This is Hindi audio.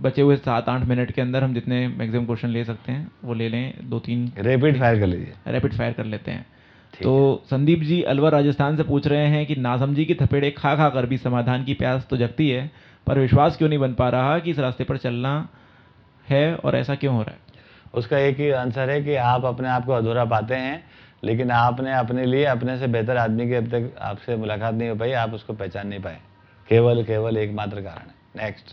बचे हुए सात आठ मिनट के अंदर हम जितने मैक्सिमम क्वेश्चन ले सकते हैं वो ले लें। दो तीन रैपिड फायर कर लीजिए। रैपिड फायर कर लेते हैं। तो संदीप जी अलवर राजस्थान से पूछ रहे हैं कि नासमझी की थपेड़े खा खा कर भी समाधान की प्यास तो जगती है पर विश्वास क्यों नहीं बन पा रहा कि इस रास्ते पर चलना है और ऐसा क्यों हो रहा है? उसका एक ही आंसर है कि आप अपने आप को अधूरा पाते हैं लेकिन आपने अपने लिए अपने से बेहतर आदमी की अब तक आपसे मुलाकात नहीं हो पाई आप उसको पहचान नहीं पाए। केवल केवल एकमात्र कारण है। नेक्स्ट